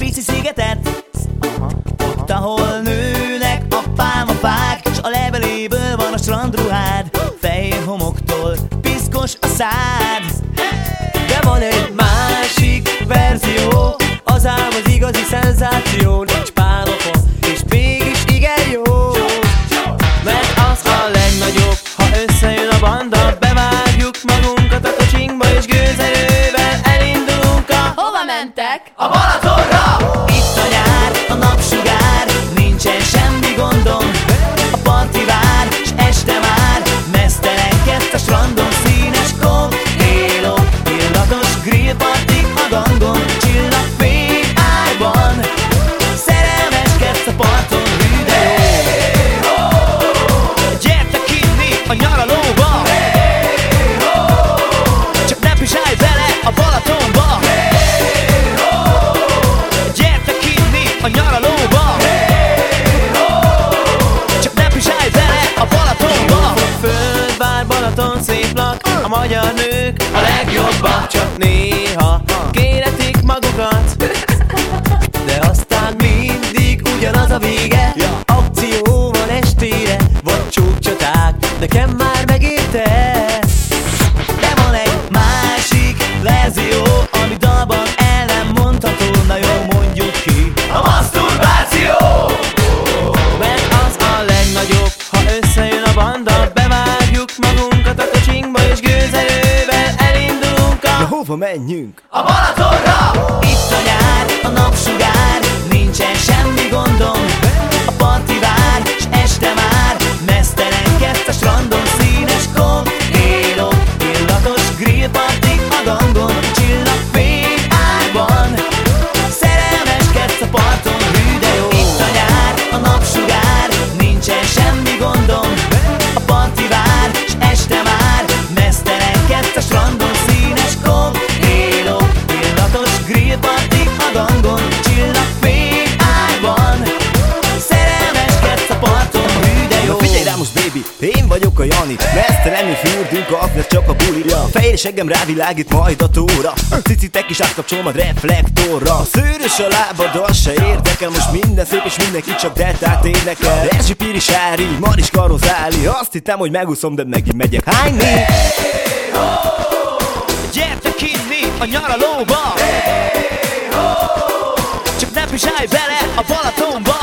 pici szigetet. Ott, ahol nőnek a pálmafák S a leveléből van a strandruhád. Fehér homoktól piszkos a szád. De van egy a Hova mentek? a Balatonra! Itt a nyár, a napsugár, Oye, Hova menjünk? a Balatonra! Itt a nyár, a napsugár, nincsen semmi gondom én vagyok a Jani Mesztelenül fürdünk, aknak csak a buli. A fehér seggem rávilágít majd a tóra. A cicitek is átkapcsolom a reflektorra. Szőrös a lábad, az se érdekel. Most minden szép és mindenki csak detát érdekel Erzsi Piri Sári, Maris Karozáli Azt hittem, hogy megúszom, de megint megyek. Hányni Gyertek inni a nyaralóba. Csak ne pisálj bele a Balatonba